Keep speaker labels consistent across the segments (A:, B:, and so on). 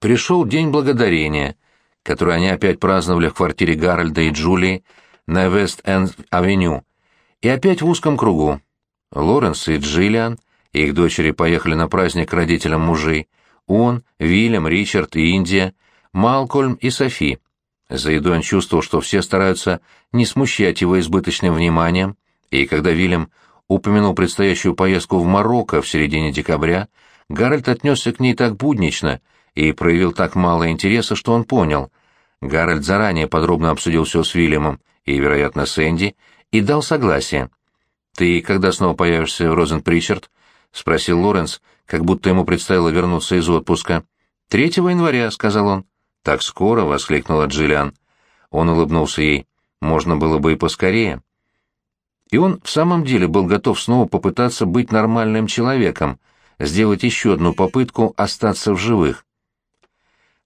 A: Пришел День Благодарения, который они опять праздновали в квартире Гарольда и Джулии на Вест-Энд-авеню, и опять в узком кругу. Лоренс и Джиллиан, их дочери поехали на праздник к родителям мужей, он, Вильям, Ричард и Индия, Малкольм и Софи. За едой он чувствовал, что все стараются не смущать его избыточным вниманием, и когда Вильям упомянул предстоящую поездку в Марокко в середине декабря, Гарольд отнесся к ней так буднично и проявил так мало интереса, что он понял. Гарольд заранее подробно обсудил все с Вильямом и, вероятно, с Энди, и дал согласие. «Ты когда снова появишься в Розен Притчард?» — спросил Лоренс, как будто ему предстояло вернуться из отпуска. «Третьего января», — сказал он. «Так скоро?» — воскликнула Джиллиан. Он улыбнулся ей. «Можно было бы и поскорее». И он в самом деле был готов снова попытаться быть нормальным человеком, сделать еще одну попытку остаться в живых.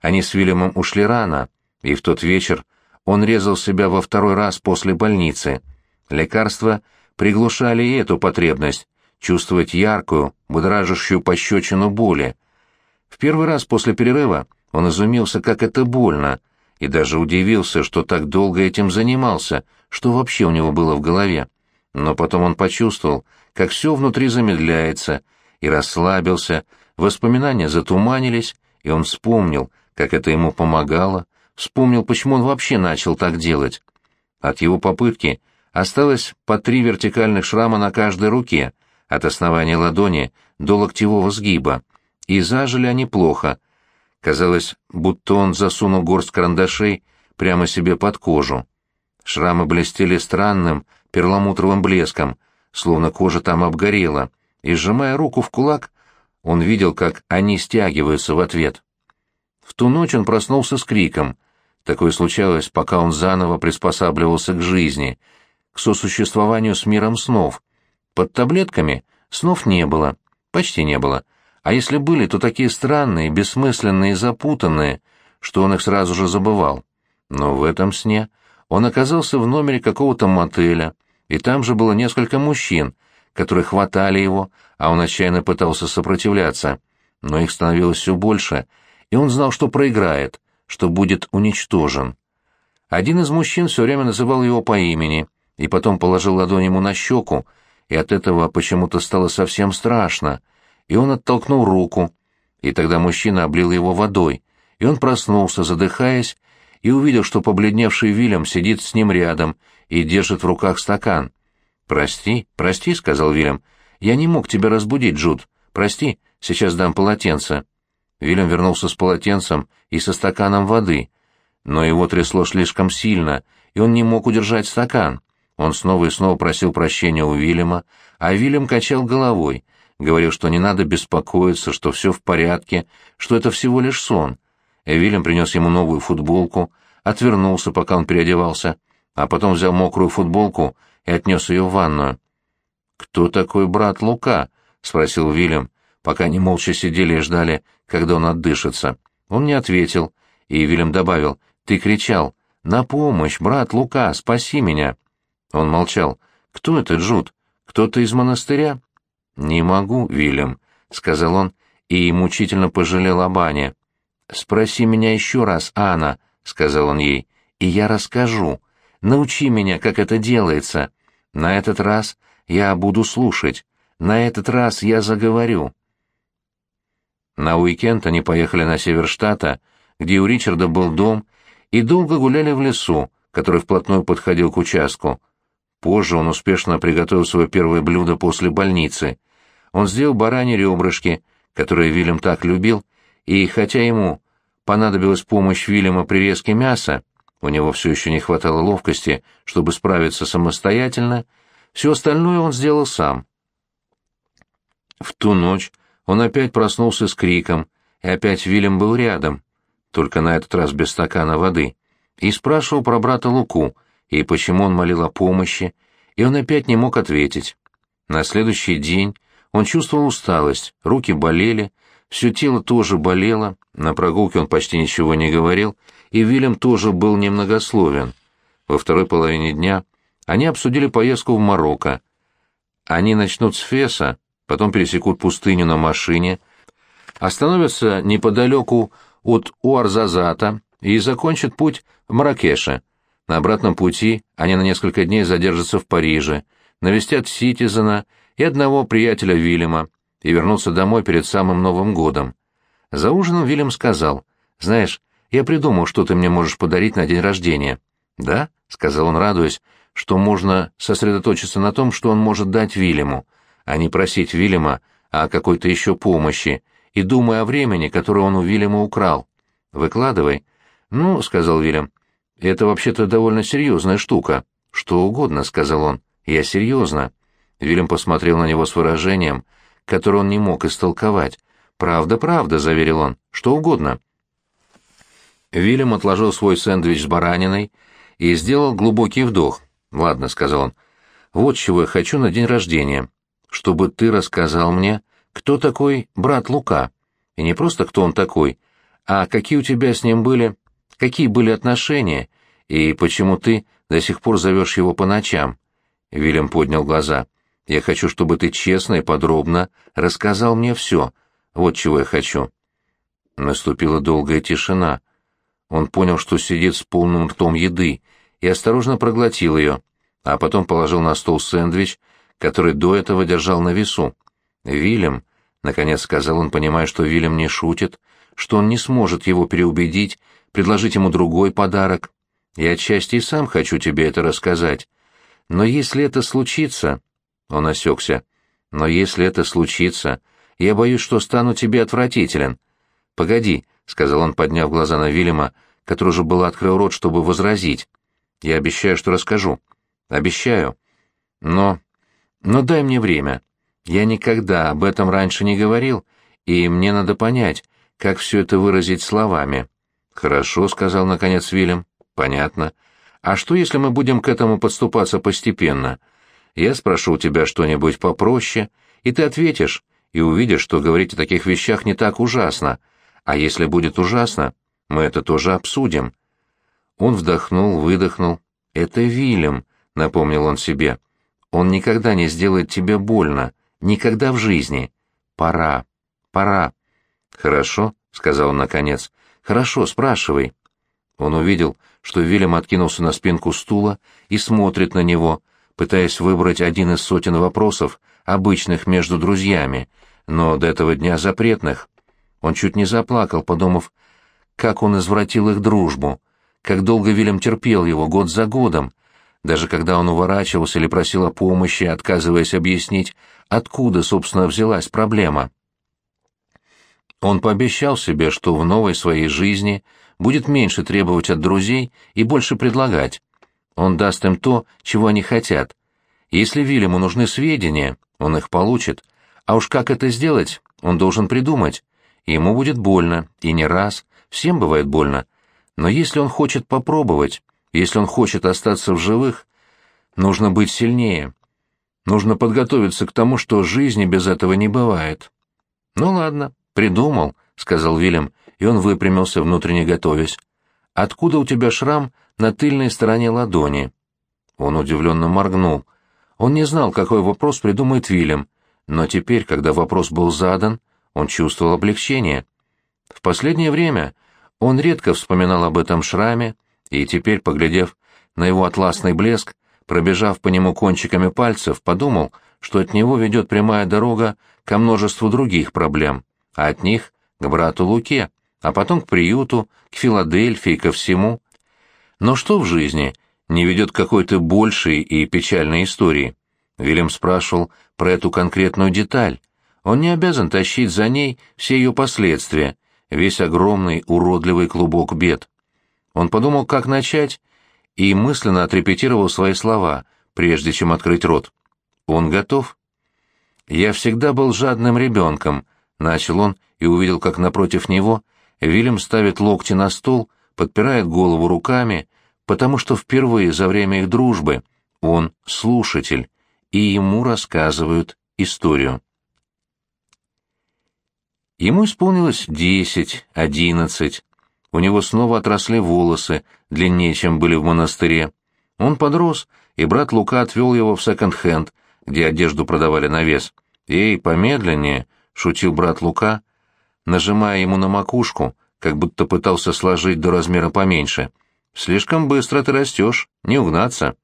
A: Они с Вильямом ушли рано, и в тот вечер он резал себя во второй раз после больницы. Лекарства приглушали и эту потребность, чувствовать яркую, будоражащую пощечину боли. В первый раз после перерыва он изумился, как это больно, и даже удивился, что так долго этим занимался, что вообще у него было в голове. Но потом он почувствовал, как все внутри замедляется, и расслабился, воспоминания затуманились, и он вспомнил, как это ему помогало, вспомнил, почему он вообще начал так делать. От его попытки осталось по три вертикальных шрама на каждой руке, от основания ладони до локтевого сгиба, и зажили они плохо, Казалось, будто он засунул горсть карандашей прямо себе под кожу. Шрамы блестели странным, перламутровым блеском, словно кожа там обгорела, и, сжимая руку в кулак, он видел, как они стягиваются в ответ. В ту ночь он проснулся с криком. Такое случалось, пока он заново приспосабливался к жизни, к сосуществованию с миром снов. Под таблетками снов не было, почти не было, а если были, то такие странные, бессмысленные запутанные, что он их сразу же забывал. Но в этом сне он оказался в номере какого-то мотеля, и там же было несколько мужчин, которые хватали его, а он отчаянно пытался сопротивляться. Но их становилось все больше, и он знал, что проиграет, что будет уничтожен. Один из мужчин все время называл его по имени, и потом положил ладонь ему на щеку, и от этого почему-то стало совсем страшно — и он оттолкнул руку, и тогда мужчина облил его водой, и он проснулся, задыхаясь, и увидел, что побледневший Вильям сидит с ним рядом и держит в руках стакан. «Прости, прости», — сказал Вильям, — «я не мог тебя разбудить, Джуд. Прости, сейчас дам полотенце». Вильям вернулся с полотенцем и со стаканом воды, но его трясло слишком сильно, и он не мог удержать стакан. Он снова и снова просил прощения у Вильяма, а Вильям качал головой, говорил, что не надо беспокоиться, что все в порядке, что это всего лишь сон. Вильям принес ему новую футболку, отвернулся, пока он переодевался, а потом взял мокрую футболку и отнес ее в ванную. «Кто такой брат Лука?» — спросил Вильям, пока они молча сидели и ждали, когда он отдышится. Он не ответил, и Вильям добавил, «Ты кричал, на помощь, брат Лука, спаси меня!» Он молчал. «Кто это, Джуд? Кто-то из монастыря?» «Не могу, Вильям», — сказал он и мучительно пожалел об Ане. «Спроси меня еще раз, Анна», — сказал он ей, — «и я расскажу. Научи меня, как это делается. На этот раз я буду слушать. На этот раз я заговорю». На уикенд они поехали на север штата, где у Ричарда был дом, и долго гуляли в лесу, который вплотную подходил к участку. Позже он успешно приготовил свое первое блюдо после больницы. Он сделал бараньи ребрышки, которые Вильям так любил, и хотя ему понадобилась помощь Вильяма при резке мяса, у него все еще не хватало ловкости, чтобы справиться самостоятельно, все остальное он сделал сам. В ту ночь он опять проснулся с криком, и опять Вильям был рядом, только на этот раз без стакана воды, и спрашивал про брата Луку, и почему он молил о помощи, и он опять не мог ответить. На следующий день он чувствовал усталость, руки болели, все тело тоже болело, на прогулке он почти ничего не говорил, и Вильям тоже был немногословен. Во второй половине дня они обсудили поездку в Марокко. Они начнут с Феса, потом пересекут пустыню на машине, остановятся неподалеку от Уарзазата и закончат путь в Маракеше. На обратном пути они на несколько дней задержатся в Париже, навестят Ситизена и одного приятеля Вильяма и вернутся домой перед самым Новым годом. За ужином Вильям сказал, «Знаешь, я придумал, что ты мне можешь подарить на день рождения». «Да?» — сказал он, радуясь, что можно сосредоточиться на том, что он может дать Вильяму, а не просить Вильяма о какой-то еще помощи, и думая о времени, которое он у Вильяма украл. «Выкладывай». «Ну», — сказал Вильям, — «это вообще-то довольно серьезная штука». «Что угодно», — сказал он. «Я серьезно». Вильям посмотрел на него с выражением, которое он не мог истолковать. «Правда, правда», — заверил он. «Что угодно». Вильям отложил свой сэндвич с бараниной и сделал глубокий вдох. «Ладно», — сказал он. «Вот чего я хочу на день рождения. Чтобы ты рассказал мне, кто такой брат Лука. И не просто кто он такой, а какие у тебя с ним были, какие были отношения, и почему ты до сих пор зовешь его по ночам. Вильям поднял глаза. Я хочу, чтобы ты честно и подробно рассказал мне все. Вот чего я хочу. Наступила долгая тишина. Он понял, что сидит с полным ртом еды, и осторожно проглотил ее, а потом положил на стол сэндвич, который до этого держал на весу. «Вильям», — наконец сказал он, понимая, что Вильям не шутит, что он не сможет его переубедить, предложить ему другой подарок. «Я отчасти и сам хочу тебе это рассказать. Но если это случится...» Он осекся. «Но если это случится, я боюсь, что стану тебе отвратителен». «Погоди», — сказал он, подняв глаза на Вильяма, который уже был открыл рот, чтобы возразить. «Я обещаю, что расскажу. Обещаю. Но... Но дай мне время. Я никогда об этом раньше не говорил, и мне надо понять, как все это выразить словами. «Хорошо», — сказал наконец Вильям. «Понятно. А что, если мы будем к этому подступаться постепенно? Я спрошу у тебя что-нибудь попроще, и ты ответишь, и увидишь, что говорить о таких вещах не так ужасно. А если будет ужасно, мы это тоже обсудим». Он вздохнул, выдохнул. «Это Вильям», — напомнил он себе. «Он никогда не сделает тебе больно. Никогда в жизни. Пора. Пора. Хорошо, сказал он наконец. Хорошо, спрашивай. Он увидел, что Вильям откинулся на спинку стула и смотрит на него, пытаясь выбрать один из сотен вопросов, обычных между друзьями, но до этого дня запретных. Он чуть не заплакал, подумав, как он извратил их дружбу, как долго Вильям терпел его год за годом, даже когда он уворачивался или просил о помощи, отказываясь объяснить, откуда, собственно, взялась проблема. Он пообещал себе, что в новой своей жизни будет меньше требовать от друзей и больше предлагать. Он даст им то, чего они хотят. Если Вильяму нужны сведения, он их получит. А уж как это сделать, он должен придумать. Ему будет больно, и не раз, всем бывает больно. Но если он хочет попробовать, если он хочет остаться в живых, нужно быть сильнее. Нужно подготовиться к тому, что жизни без этого не бывает. Ну ладно, придумал, сказал Вильям, и он выпрямился, внутренне готовясь. Откуда у тебя шрам на тыльной стороне ладони? Он удивленно моргнул. Он не знал, какой вопрос придумает Вильям, но теперь, когда вопрос был задан, он чувствовал облегчение. В последнее время он редко вспоминал об этом шраме, и теперь, поглядев на его атласный блеск, пробежав по нему кончиками пальцев, подумал, что от него ведет прямая дорога ко множеству других проблем, а от них к брату Луке, а потом к приюту, к Филадельфии, ко всему. Но что в жизни не ведет к какой-то большей и печальной истории? Вильям спрашивал про эту конкретную деталь. Он не обязан тащить за ней все ее последствия, весь огромный уродливый клубок бед. Он подумал, как начать, и мысленно отрепетировал свои слова, прежде чем открыть рот. «Он готов?» «Я всегда был жадным ребенком», — начал он и увидел, как напротив него Вильям ставит локти на стол, подпирает голову руками, потому что впервые за время их дружбы он слушатель, и ему рассказывают историю. Ему исполнилось десять, одиннадцать. У него снова отросли волосы, длиннее, чем были в монастыре. Он подрос, и брат Лука отвел его в секонд-хенд, где одежду продавали на вес. «Эй, помедленнее!» — шутил брат Лука, нажимая ему на макушку, как будто пытался сложить до размера поменьше. «Слишком быстро ты растешь, не угнаться».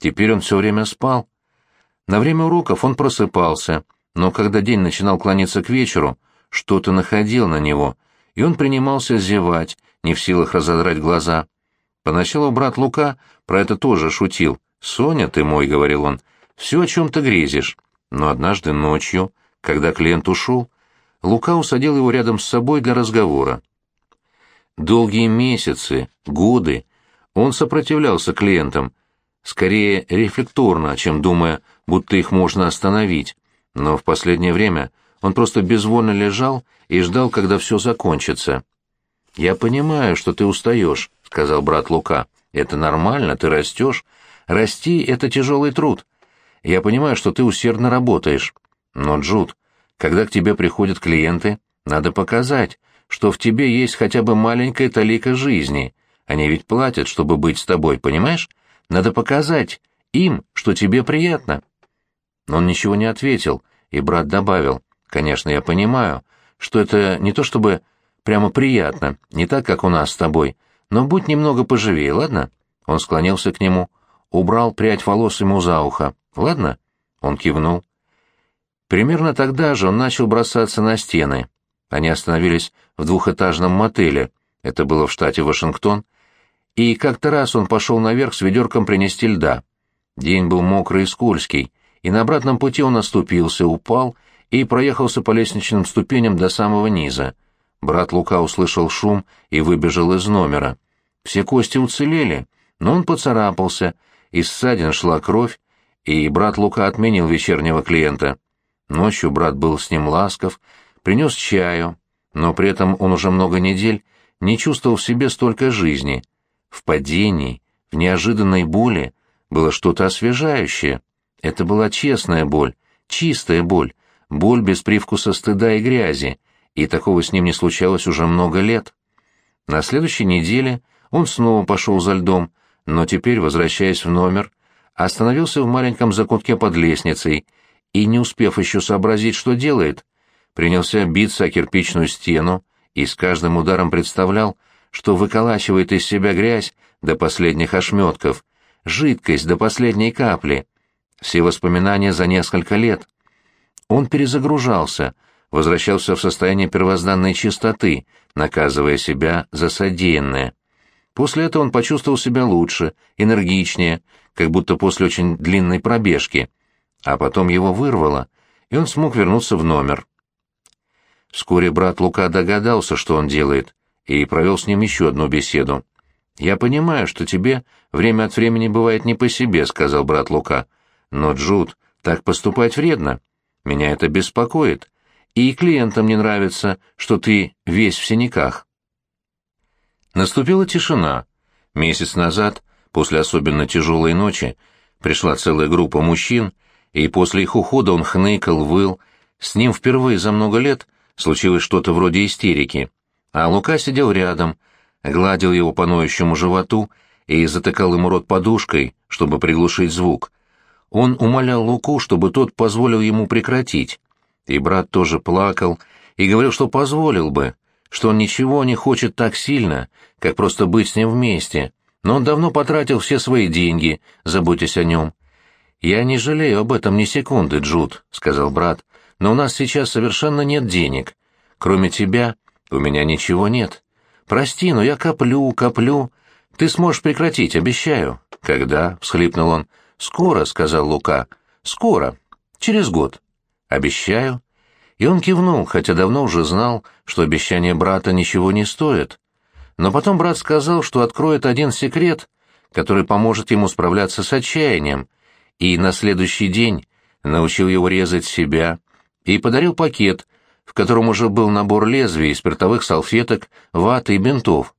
A: Теперь он все время спал. На время уроков он просыпался, но когда день начинал клониться к вечеру, что-то находил на него, и он принимался зевать, не в силах разодрать глаза. Поначалу брат Лука про это тоже шутил. «Соня ты мой», — говорил он, — «все о чем ты грезишь». Но однажды ночью, когда клиент ушел, Лука усадил его рядом с собой для разговора. Долгие месяцы, годы он сопротивлялся клиентам, скорее рефлекторно, чем думая, будто их можно остановить, но в последнее время он просто безвольно лежал и ждал, когда все закончится. «Я понимаю, что ты устаешь», — сказал брат Лука. «Это нормально, ты растешь. Расти — это тяжелый труд. Я понимаю, что ты усердно работаешь. Но, Джуд, когда к тебе приходят клиенты, надо показать, что в тебе есть хотя бы маленькая талика жизни. Они ведь платят, чтобы быть с тобой, понимаешь? Надо показать им, что тебе приятно». Но он ничего не ответил, и брат добавил, «Конечно, я понимаю, что это не то чтобы прямо приятно, не так, как у нас с тобой, но будь немного поживее, ладно?» Он склонился к нему, убрал прядь волос ему за ухо. «Ладно?» Он кивнул. Примерно тогда же он начал бросаться на стены. Они остановились в двухэтажном мотеле, это было в штате Вашингтон, и как-то раз он пошел наверх с ведерком принести льда. День был мокрый и скользкий, и на обратном пути он оступился, упал и проехался по лестничным ступеням до самого низа. Брат Лука услышал шум и выбежал из номера. Все кости уцелели, но он поцарапался, из ссадин шла кровь, и брат Лука отменил вечернего клиента. Ночью брат был с ним ласков, принес чаю, но при этом он уже много недель не чувствовал в себе столько жизни. В падении, в неожиданной боли было что-то освежающее. Это была честная боль, чистая боль, боль без привкуса стыда и грязи, и такого с ним не случалось уже много лет. На следующей неделе он снова пошел за льдом, но теперь, возвращаясь в номер, остановился в маленьком закутке под лестницей и, не успев еще сообразить, что делает, принялся биться о кирпичную стену и с каждым ударом представлял, что выколачивает из себя грязь до последних ошметков, жидкость до последней капли. Все воспоминания за несколько лет. Он перезагружался, возвращался в состояние первозданной чистоты, наказывая себя за содеянное. После этого он почувствовал себя лучше, энергичнее, как будто после очень длинной пробежки. А потом его вырвало, и он смог вернуться в номер. Вскоре брат Лука догадался, что он делает, и провел с ним еще одну беседу. «Я понимаю, что тебе время от времени бывает не по себе», — сказал брат Лука. «Но, Джуд, так поступать вредно. Меня это беспокоит. И клиентам не нравится, что ты весь в синяках». Наступила тишина. Месяц назад, после особенно тяжелой ночи, пришла целая группа мужчин, и после их ухода он хныкал, выл. С ним впервые за много лет случилось что-то вроде истерики. А Лука сидел рядом, гладил его по ноющему животу и затыкал ему рот подушкой, чтобы приглушить звук. Он умолял Луку, чтобы тот позволил ему прекратить. И брат тоже плакал и говорил, что позволил бы, что он ничего не хочет так сильно, как просто быть с ним вместе, но он давно потратил все свои деньги, заботясь о нем. «Я не жалею об этом ни секунды, Джуд», — сказал брат, — «но у нас сейчас совершенно нет денег. Кроме тебя у меня ничего нет. Прости, но я коплю, коплю. Ты сможешь прекратить, обещаю». «Когда?» — всхлипнул он. «Скоро», — сказал Лука. «Скоро. Через год». «Обещаю». И он кивнул, хотя давно уже знал, что обещание брата ничего не стоит. Но потом брат сказал, что откроет один секрет, который поможет ему справляться с отчаянием, и на следующий день научил его резать себя и подарил пакет, в котором уже был набор лезвий, спиртовых салфеток, ваты и бинтов.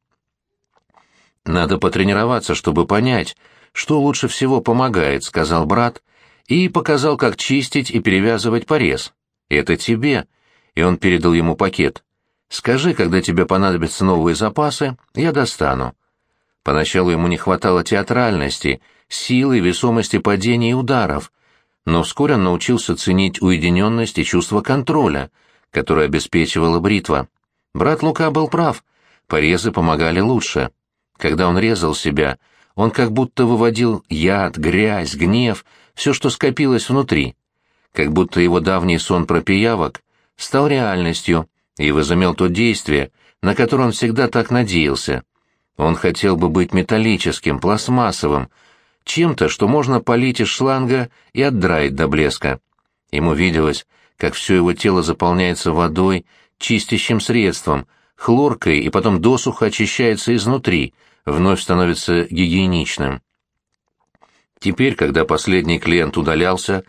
A: «Надо потренироваться, чтобы понять, что лучше всего помогает», — сказал брат, и показал, как чистить и перевязывать порез. «Это тебе», — и он передал ему пакет. «Скажи, когда тебе понадобятся новые запасы, я достану». Поначалу ему не хватало театральности, силы, весомости падений и ударов, но вскоре он научился ценить уединенность и чувство контроля, которое обеспечивала бритва. Брат Лука был прав. порезы помогали лучше. Когда он резал себя, он как будто выводил яд, грязь, гнев, все, что скопилось внутри. Как будто его давний сон про пиявок стал реальностью и возымел то действие, на которое он всегда так надеялся. Он хотел бы быть металлическим, пластмассовым, чем-то, что можно полить из шланга и отдраить до блеска. Ему виделось, как все его тело заполняется водой, чистящим средством, хлоркой и потом досуха очищается изнутри, вновь становится гигиеничным. Теперь, когда последний клиент удалялся,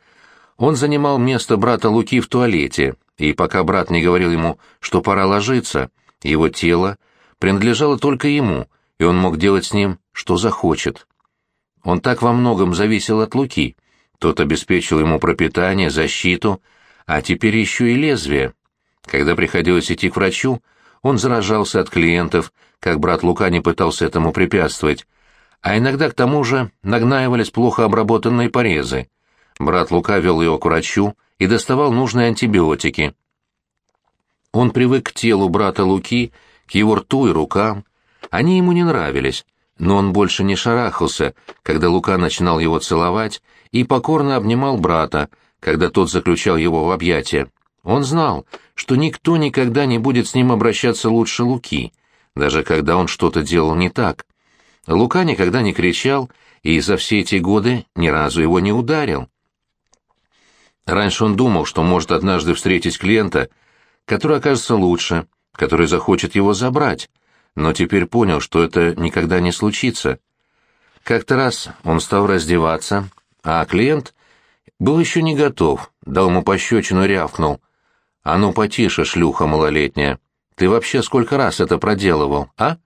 A: он занимал место брата Луки в туалете, и пока брат не говорил ему, что пора ложиться, его тело принадлежало только ему, и он мог делать с ним, что захочет. Он так во многом зависел от Луки. Тот обеспечил ему пропитание, защиту, а теперь еще и лезвие. Когда приходилось идти к врачу, он заражался от клиентов, как брат Лука не пытался этому препятствовать, а иногда к тому же нагнаивались плохо обработанные порезы. Брат Лука вел его к врачу и доставал нужные антибиотики. Он привык к телу брата Луки, к его рту и рукам. Они ему не нравились, но он больше не шарахался, когда Лука начинал его целовать, и покорно обнимал брата, когда тот заключал его в объятия. Он знал, что никто никогда не будет с ним обращаться лучше Луки, даже когда он что-то делал не так. Лука никогда не кричал и за все эти годы ни разу его не ударил. Раньше он думал, что может однажды встретить клиента, который окажется лучше, который захочет его забрать, но теперь понял, что это никогда не случится. Как-то раз он стал раздеваться, а клиент был еще не готов, дал ему пощечину рявкнул. «А ну потише, шлюха малолетняя! Ты вообще сколько раз это проделывал, а?»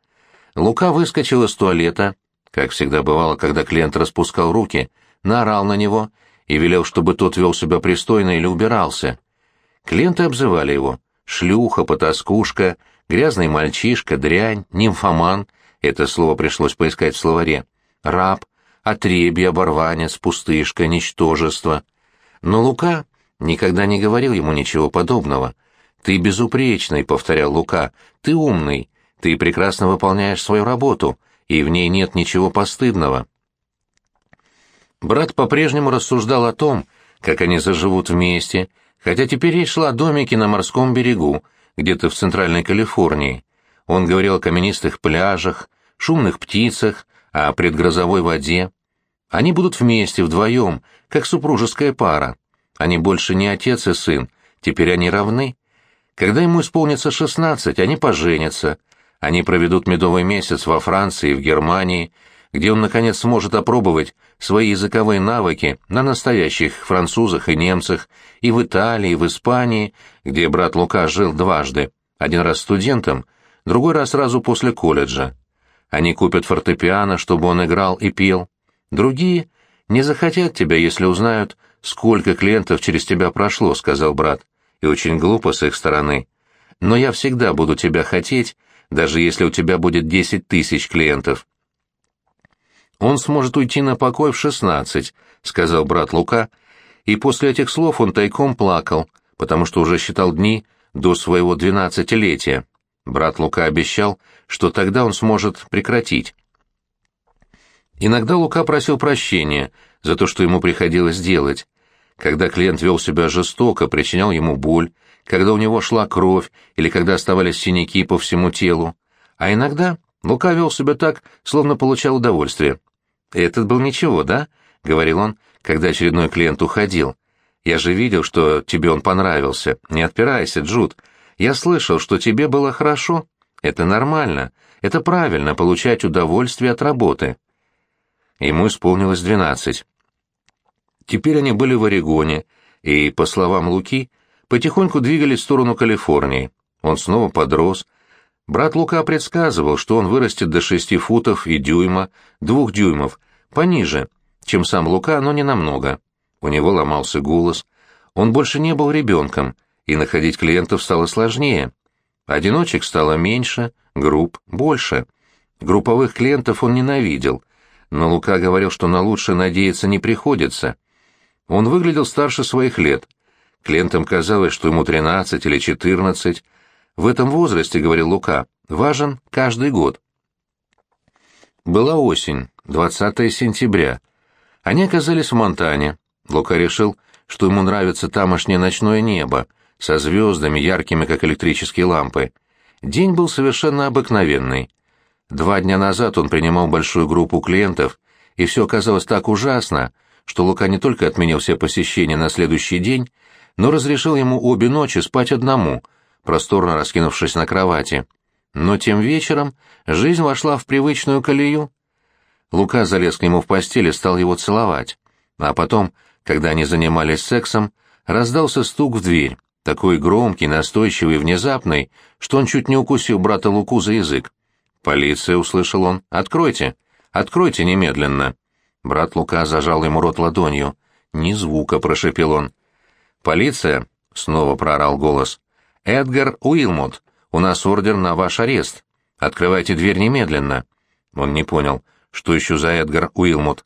A: Лука выскочил из туалета, как всегда бывало, когда клиент распускал руки, наорал на него и велел, чтобы тот вел себя пристойно или убирался. Клиенты обзывали его «шлюха», «потаскушка», «грязный мальчишка», «дрянь», «нимфоман» — это слово пришлось поискать в словаре, «раб», «отребье», «оборванец», «пустышка», «ничтожество». Но Лука никогда не говорил ему ничего подобного. «Ты безупречный», — повторял Лука, — «ты умный, ты прекрасно выполняешь свою работу, и в ней нет ничего постыдного». Брат по-прежнему рассуждал о том, как они заживут вместе, хотя теперь речь шла о домике на морском берегу, где-то в Центральной Калифорнии. Он говорил о каменистых пляжах, шумных птицах, о предгрозовой воде. Они будут вместе, вдвоем, как супружеская пара. Они больше не отец и сын, теперь они равны. Когда ему исполнится шестнадцать, они поженятся. Они проведут медовый месяц во Франции и в Германии, где он, наконец, сможет опробовать свои языковые навыки на настоящих французах и немцах, и в Италии, и в Испании, где брат Лука жил дважды, один раз студентом, другой раз сразу после колледжа. Они купят фортепиано, чтобы он играл и пел. Другие не захотят тебя, если узнают, сколько клиентов через тебя прошло, — сказал брат, — и очень глупо с их стороны. Но я всегда буду тебя хотеть, даже если у тебя будет десять тысяч клиентов. Он сможет уйти на покой в шестнадцать, сказал брат Лука, и после этих слов он тайком плакал, потому что уже считал дни до своего двенадцатилетия. Брат Лука обещал, что тогда он сможет прекратить. Иногда Лука просил прощения за то, что ему приходилось делать. Когда клиент вел себя жестоко, причинял ему боль, когда у него шла кровь или когда оставались синяки по всему телу. А иногда Лука вел себя так, словно получал удовольствие. «Этот был ничего, да?» — говорил он, когда очередной клиент уходил. «Я же видел, что тебе он понравился. Не отпирайся, Джуд. Я слышал, что тебе было хорошо. Это нормально. Это правильно, получать удовольствие от работы». Ему исполнилось двенадцать. Теперь они были в Орегоне, и, по словам Луки, потихоньку двигались в сторону Калифорнии. Он снова подрос, Брат Лука предсказывал, что он вырастет до шести футов и дюйма, двух дюймов, пониже, чем сам Лука, но не намного. У него ломался голос. Он больше не был ребенком, и находить клиентов стало сложнее. Одиночек стало меньше, групп больше. Групповых клиентов он ненавидел, но Лука говорил, что на лучшее надеяться не приходится. Он выглядел старше своих лет. Клиентам казалось, что ему 13 или 14, В этом возрасте, — говорил Лука, — важен каждый год. Была осень, 20 сентября. Они оказались в Монтане. Лука решил, что ему нравится тамошнее ночное небо, со звездами, яркими, как электрические лампы. День был совершенно обыкновенный. Два дня назад он принимал большую группу клиентов, и все оказалось так ужасно, что Лука не только отменил все посещения на следующий день, но разрешил ему обе ночи спать одному, просторно раскинувшись на кровати. Но тем вечером жизнь вошла в привычную колею. Лука залез к нему в постель и стал его целовать. А потом, когда они занимались сексом, раздался стук в дверь, такой громкий, настойчивый и внезапный, что он чуть не укусил брата Луку за язык. «Полиция!» — услышал он. «Откройте! Откройте немедленно!» Брат Лука зажал ему рот ладонью. «Ни звука!» — прошепел он. «Полиция!» — снова проорал голос. «Эдгар Уилмот, у нас ордер на ваш арест. Открывайте дверь немедленно». Он не понял, что еще за Эдгар Уилмот.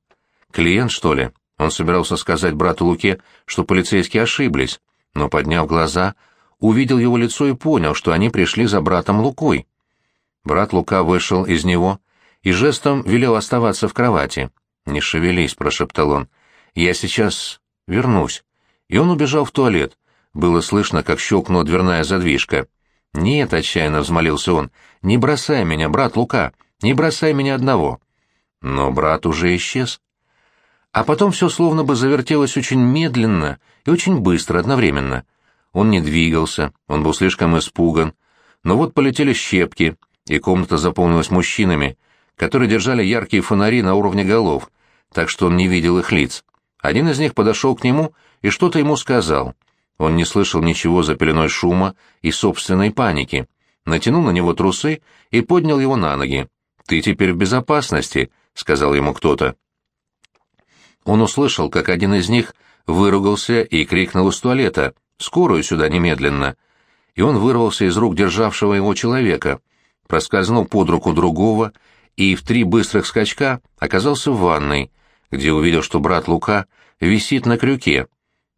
A: Клиент, что ли? Он собирался сказать брату Луке, что полицейские ошиблись, но, подняв глаза, увидел его лицо и понял, что они пришли за братом Лукой. Брат Лука вышел из него и жестом велел оставаться в кровати. «Не шевелись», — прошептал он. «Я сейчас вернусь». И он убежал в туалет. Было слышно, как щелкнула дверная задвижка. «Нет», — отчаянно взмолился он, — «не бросай меня, брат Лука, не бросай меня одного». Но брат уже исчез. А потом все словно бы завертелось очень медленно и очень быстро одновременно. Он не двигался, он был слишком испуган. Но вот полетели щепки, и комната заполнилась мужчинами, которые держали яркие фонари на уровне голов, так что он не видел их лиц. Один из них подошел к нему и что-то ему сказал. Он не слышал ничего за пеленой шума и собственной паники. Натянул на него трусы и поднял его на ноги. «Ты теперь в безопасности», — сказал ему кто-то. Он услышал, как один из них выругался и крикнул из туалета «Скорую сюда немедленно!» И он вырвался из рук державшего его человека, проскользнул под руку другого и в три быстрых скачка оказался в ванной, где увидел, что брат Лука висит на крюке.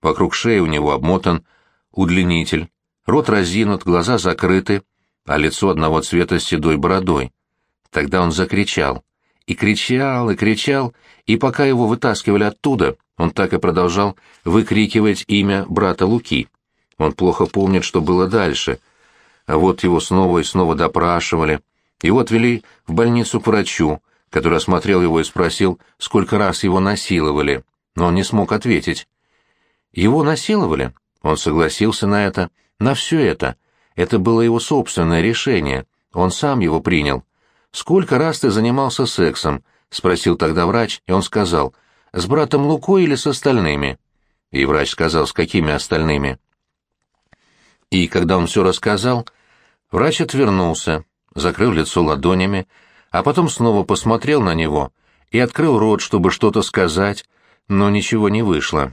A: Вокруг шеи у него обмотан удлинитель, рот разинут, глаза закрыты, а лицо одного цвета с седой бородой. Тогда он закричал. И кричал, и кричал, и пока его вытаскивали оттуда, он так и продолжал выкрикивать имя брата Луки. Он плохо помнит, что было дальше. А вот его снова и снова допрашивали. Его отвели в больницу к врачу, который осмотрел его и спросил, сколько раз его насиловали. Но он не смог ответить. Его насиловали? Он согласился на это, на все это. Это было его собственное решение. Он сам его принял. «Сколько раз ты занимался сексом?» — спросил тогда врач, и он сказал, «С братом Лукой или с остальными?» И врач сказал, «С какими остальными?» И когда он все рассказал, врач отвернулся, закрыл лицо ладонями, а потом снова посмотрел на него и открыл рот, чтобы что-то сказать, но ничего не вышло.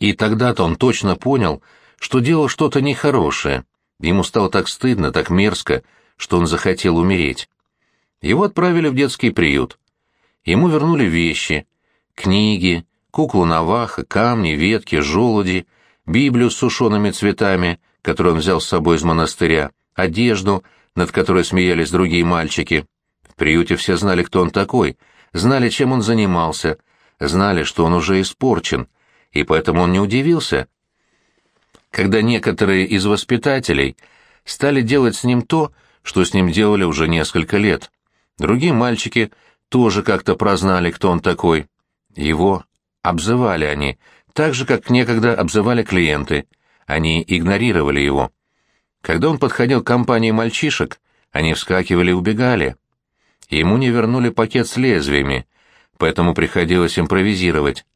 A: И тогда-то он точно понял, что делал что-то нехорошее. Ему стало так стыдно, так мерзко, что он захотел умереть. Его отправили в детский приют. Ему вернули вещи, книги, куклу Наваха, камни, ветки, желуди, Библию с сушеными цветами, которую он взял с собой из монастыря, одежду, над которой смеялись другие мальчики. В приюте все знали, кто он такой, знали, чем он занимался, знали, что он уже испорчен, и поэтому он не удивился, когда некоторые из воспитателей стали делать с ним то, что с ним делали уже несколько лет. Другие мальчики тоже как-то прознали, кто он такой. Его обзывали они, так же, как некогда обзывали клиенты. Они игнорировали его. Когда он подходил к компании мальчишек, они вскакивали и убегали. Ему не вернули пакет с лезвиями, поэтому приходилось импровизировать.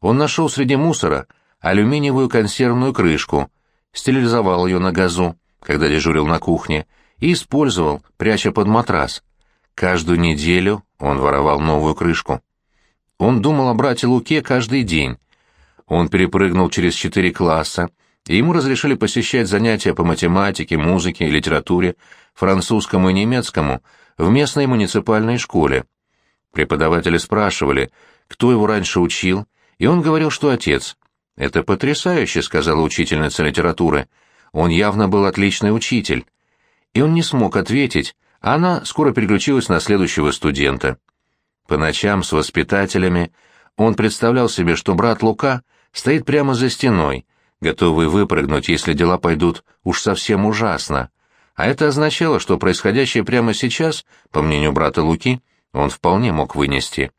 A: Он нашел среди мусора алюминиевую консервную крышку, стерилизовал ее на газу, когда дежурил на кухне, и использовал, пряча под матрас. Каждую неделю он воровал новую крышку. Он думал о брате Луке каждый день. Он перепрыгнул через четыре класса, и ему разрешили посещать занятия по математике, музыке, литературе, французскому и немецкому в местной муниципальной школе. Преподаватели спрашивали, кто его раньше учил, и он говорил, что отец. «Это потрясающе», — сказала учительница литературы. он явно был отличный учитель. И он не смог ответить, а она скоро переключилась на следующего студента. По ночам с воспитателями он представлял себе, что брат Лука стоит прямо за стеной, готовый выпрыгнуть, если дела пойдут уж совсем ужасно. А это означало, что происходящее прямо сейчас, по мнению брата Луки, он вполне мог вынести.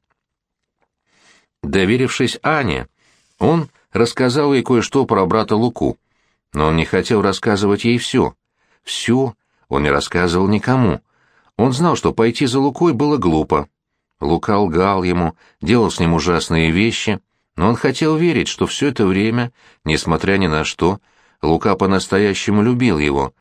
A: Доверившись Ане, он рассказал ей кое-что про брата Луку, но он не хотел рассказывать ей все. Все он не рассказывал никому. Он знал, что пойти за Лукой было глупо. Лука лгал ему, делал с ним ужасные вещи, но он хотел верить, что все это время, несмотря ни на что, Лука по-настоящему любил его,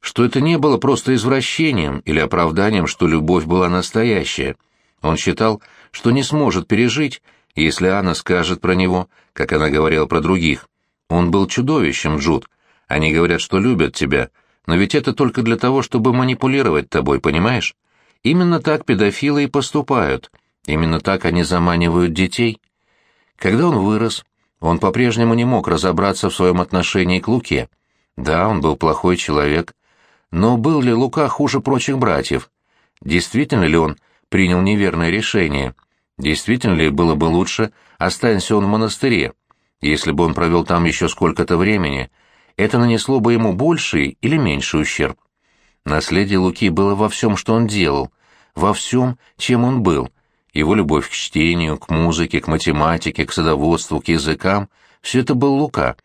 A: что это не было просто извращением или оправданием, что любовь была настоящая. Он считал, что не сможет пережить, если Анна скажет про него, как она говорила про других. Он был чудовищем, Джуд. Они говорят, что любят тебя, но ведь это только для того, чтобы манипулировать тобой, понимаешь? Именно так педофилы и поступают. Именно так они заманивают детей. Когда он вырос, он по-прежнему не мог разобраться в своем отношении к Луке. Да, он был плохой человек, но был ли Лука хуже прочих братьев? Действительно ли он принял неверное решение? Действительно ли было бы лучше, останься он в монастыре? Если бы он провел там еще сколько-то времени, это нанесло бы ему больший или меньший ущерб? Наследие Луки было во всем, что он делал, во всем, чем он был. Его любовь к чтению, к музыке, к математике, к садоводству, к языкам — все это был Лука.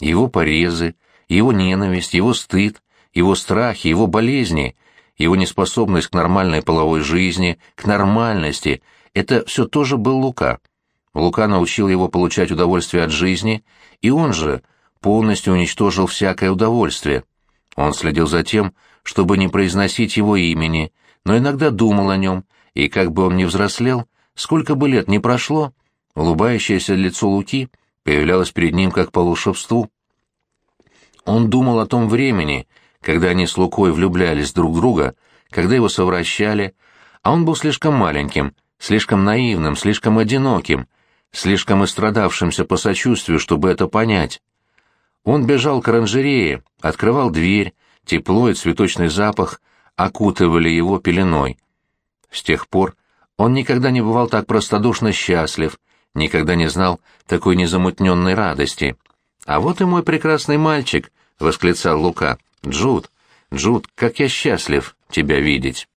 A: Его порезы, его ненависть, его стыд, его страхи, его болезни, его неспособность к нормальной половой жизни, к нормальности — это все тоже был Лука. Лука научил его получать удовольствие от жизни, и он же полностью уничтожил всякое удовольствие. Он следил за тем, чтобы не произносить его имени, но иногда думал о нем, и как бы он ни взрослел, сколько бы лет ни прошло, улыбающееся лицо Луки появлялось перед ним как по волшебству. Он думал о том времени, когда они с Лукой влюблялись друг в друга, когда его совращали, а он был слишком маленьким, слишком наивным, слишком одиноким, слишком истрадавшимся по сочувствию, чтобы это понять. Он бежал к оранжерее, открывал дверь, тепло и цветочный запах окутывали его пеленой. С тех пор он никогда не бывал так простодушно счастлив, никогда не знал такой незамутненной радости. «А вот и мой прекрасный мальчик!» — восклицал Лука. «Джуд, Джуд, как я счастлив тебя видеть!»